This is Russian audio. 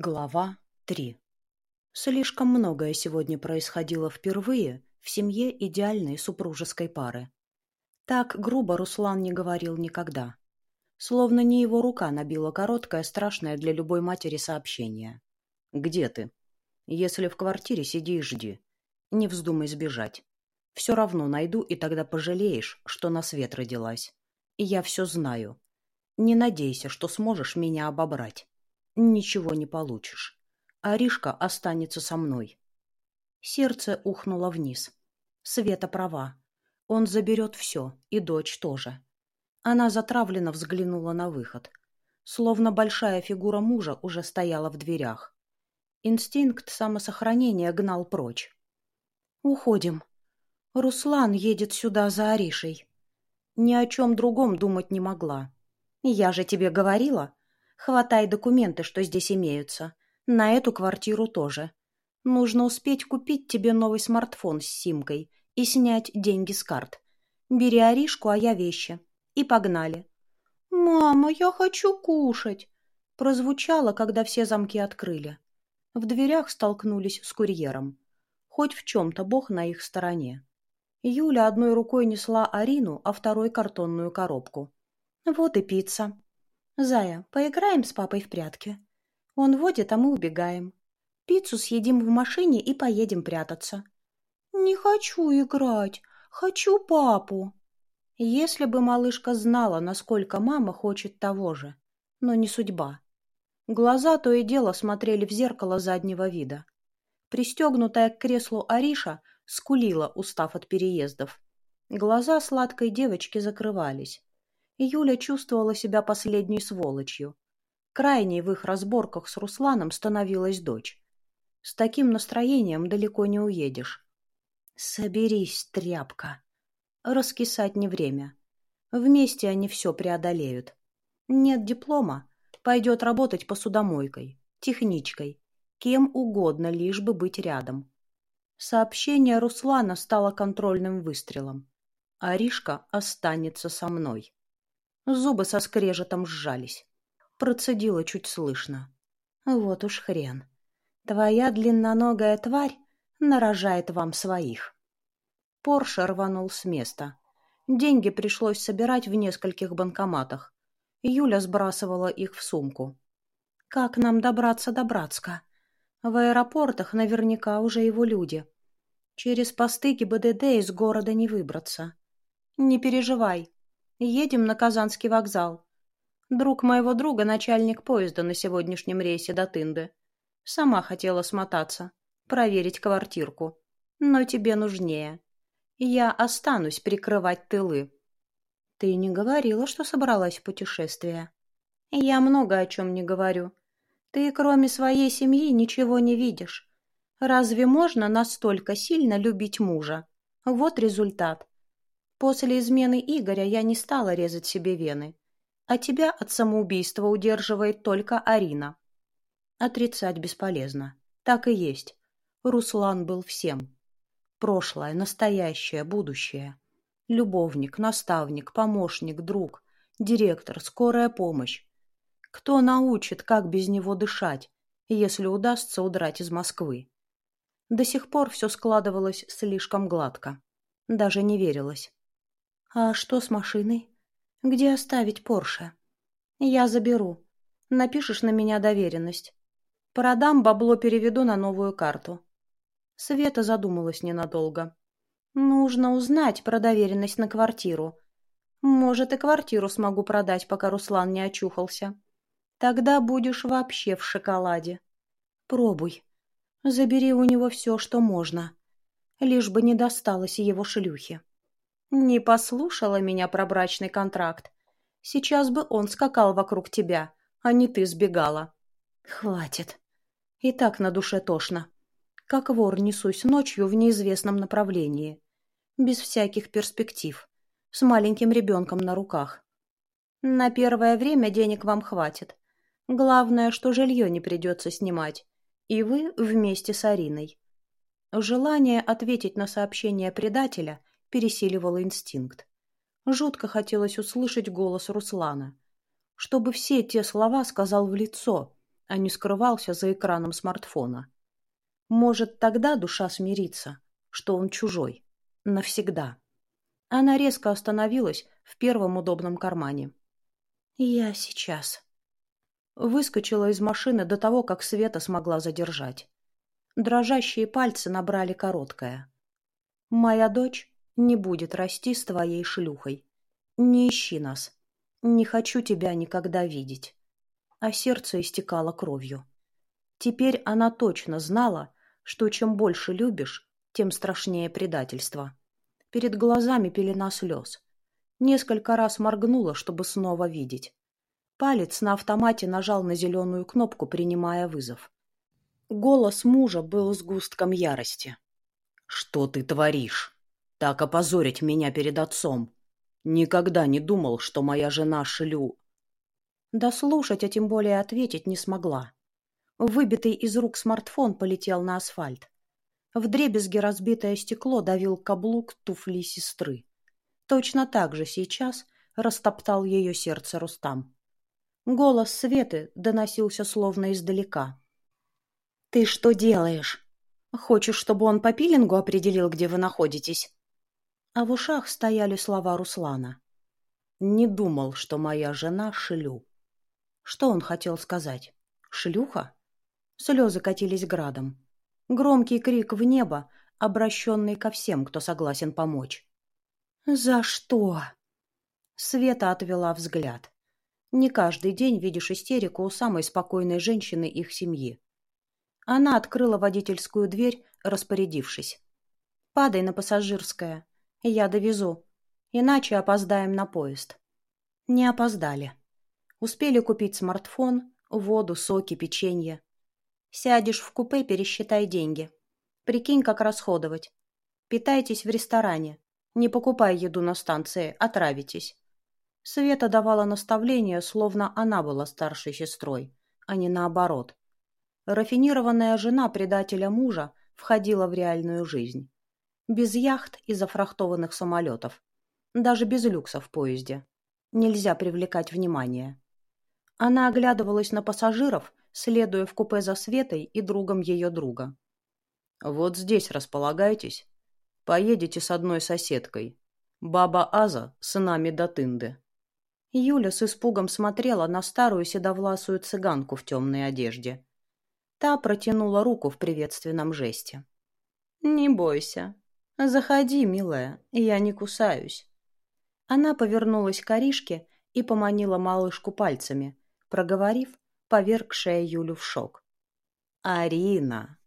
Глава 3 Слишком многое сегодня происходило впервые в семье идеальной супружеской пары. Так грубо Руслан не говорил никогда. Словно не его рука набила короткое, страшное для любой матери сообщение. «Где ты? Если в квартире, сиди и жди. Не вздумай сбежать. Все равно найду, и тогда пожалеешь, что на свет родилась. Я все знаю. Не надейся, что сможешь меня обобрать. Ничего не получишь. Аришка останется со мной. Сердце ухнуло вниз. Света права. Он заберет все, и дочь тоже. Она затравленно взглянула на выход. Словно большая фигура мужа уже стояла в дверях. Инстинкт самосохранения гнал прочь. «Уходим. Руслан едет сюда за Аришей». Ни о чем другом думать не могла. «Я же тебе говорила. Хватай документы, что здесь имеются. На эту квартиру тоже. Нужно успеть купить тебе новый смартфон с симкой и снять деньги с карт. Бери Аришку, а я вещи. И погнали. «Мама, я хочу кушать!» Прозвучало, когда все замки открыли. В дверях столкнулись с курьером. Хоть в чем-то Бог на их стороне. Юля одной рукой несла Арину, а второй — картонную коробку. «Вот и пицца». «Зая, поиграем с папой в прятки?» Он водит, а мы убегаем. Пиццу съедим в машине и поедем прятаться. «Не хочу играть. Хочу папу». Если бы малышка знала, насколько мама хочет того же. Но не судьба. Глаза то и дело смотрели в зеркало заднего вида. Пристегнутая к креслу Ариша скулила, устав от переездов. Глаза сладкой девочки закрывались. Юля чувствовала себя последней сволочью. Крайней в их разборках с Русланом становилась дочь. С таким настроением далеко не уедешь. Соберись, тряпка. Раскисать не время. Вместе они все преодолеют. Нет диплома, пойдет работать посудомойкой, техничкой, кем угодно, лишь бы быть рядом. Сообщение Руслана стало контрольным выстрелом. Аришка останется со мной. Зубы со скрежетом сжались. Процедила чуть слышно. Вот уж хрен. Твоя длинноногая тварь нарожает вам своих. Порше рванул с места. Деньги пришлось собирать в нескольких банкоматах. Юля сбрасывала их в сумку. «Как нам добраться до Братска?» В аэропортах наверняка уже его люди. Через посты ГИБДД из города не выбраться. Не переживай, Едем на Казанский вокзал. Друг моего друга — начальник поезда на сегодняшнем рейсе до Тынды. Сама хотела смотаться, проверить квартирку. Но тебе нужнее. Я останусь прикрывать тылы. Ты не говорила, что собралась в путешествие. Я много о чем не говорю. Ты, кроме своей семьи, ничего не видишь. Разве можно настолько сильно любить мужа? Вот результат. После измены Игоря я не стала резать себе вены, а тебя от самоубийства удерживает только Арина. Отрицать бесполезно. Так и есть. Руслан был всем. Прошлое, настоящее, будущее. Любовник, наставник, помощник, друг, директор, скорая помощь. Кто научит, как без него дышать, если удастся удрать из Москвы? До сих пор все складывалось слишком гладко. Даже не верилось. «А что с машиной? Где оставить Порше?» «Я заберу. Напишешь на меня доверенность. Продам, бабло переведу на новую карту». Света задумалась ненадолго. «Нужно узнать про доверенность на квартиру. Может, и квартиру смогу продать, пока Руслан не очухался. Тогда будешь вообще в шоколаде. Пробуй. Забери у него все, что можно. Лишь бы не досталось его шлюхе». Не послушала меня про брачный контракт. Сейчас бы он скакал вокруг тебя, а не ты сбегала. Хватит. И так на душе тошно. Как вор несусь ночью в неизвестном направлении. Без всяких перспектив. С маленьким ребенком на руках. На первое время денег вам хватит. Главное, что жилье не придется снимать. И вы вместе с Ариной. Желание ответить на сообщение предателя пересиливало инстинкт. Жутко хотелось услышать голос Руслана. Чтобы все те слова сказал в лицо, а не скрывался за экраном смартфона. Может, тогда душа смирится, что он чужой. Навсегда. Она резко остановилась в первом удобном кармане. «Я сейчас». Выскочила из машины до того, как Света смогла задержать. Дрожащие пальцы набрали короткое. «Моя дочь не будет расти с твоей шлюхой. Не ищи нас. Не хочу тебя никогда видеть». А сердце истекало кровью. Теперь она точно знала, что чем больше любишь, тем страшнее предательство. Перед глазами пелена слез. Несколько раз моргнула, чтобы снова видеть. Палец на автомате нажал на зеленую кнопку, принимая вызов. Голос мужа был сгустком ярости. «Что ты творишь? Так опозорить меня перед отцом. Никогда не думал, что моя жена шлю...» Дослушать, а тем более ответить не смогла. Выбитый из рук смартфон полетел на асфальт. Вдребезги разбитое стекло давил каблук туфли сестры. Точно так же сейчас растоптал ее сердце Рустам. Голос Светы доносился словно издалека. «Ты что делаешь? Хочешь, чтобы он по пилингу определил, где вы находитесь?» А в ушах стояли слова Руслана. «Не думал, что моя жена шлю». Что он хотел сказать? «Шлюха?» Слезы катились градом. Громкий крик в небо, обращенный ко всем, кто согласен помочь. «За что?» Света отвела взгляд. Не каждый день видишь истерику у самой спокойной женщины их семьи. Она открыла водительскую дверь, распорядившись. «Падай на пассажирское. Я довезу. Иначе опоздаем на поезд». Не опоздали. Успели купить смартфон, воду, соки, печенье. Сядешь в купе, пересчитай деньги. Прикинь, как расходовать. Питайтесь в ресторане. Не покупай еду на станции, отравитесь. Света давала наставления, словно она была старшей сестрой, а не наоборот. Рафинированная жена предателя мужа входила в реальную жизнь. Без яхт и зафрахтованных самолетов. Даже без люкса в поезде. Нельзя привлекать внимание. Она оглядывалась на пассажиров, следуя в купе за Светой и другом ее друга. «Вот здесь располагайтесь. Поедете с одной соседкой. Баба Аза с нами до Тынды». Юля с испугом смотрела на старую седовласую цыганку в темной одежде. Та протянула руку в приветственном жесте. «Не бойся. Заходи, милая, я не кусаюсь». Она повернулась к Аришке и поманила малышку пальцами, проговорив, повергшая Юлю в шок. «Арина,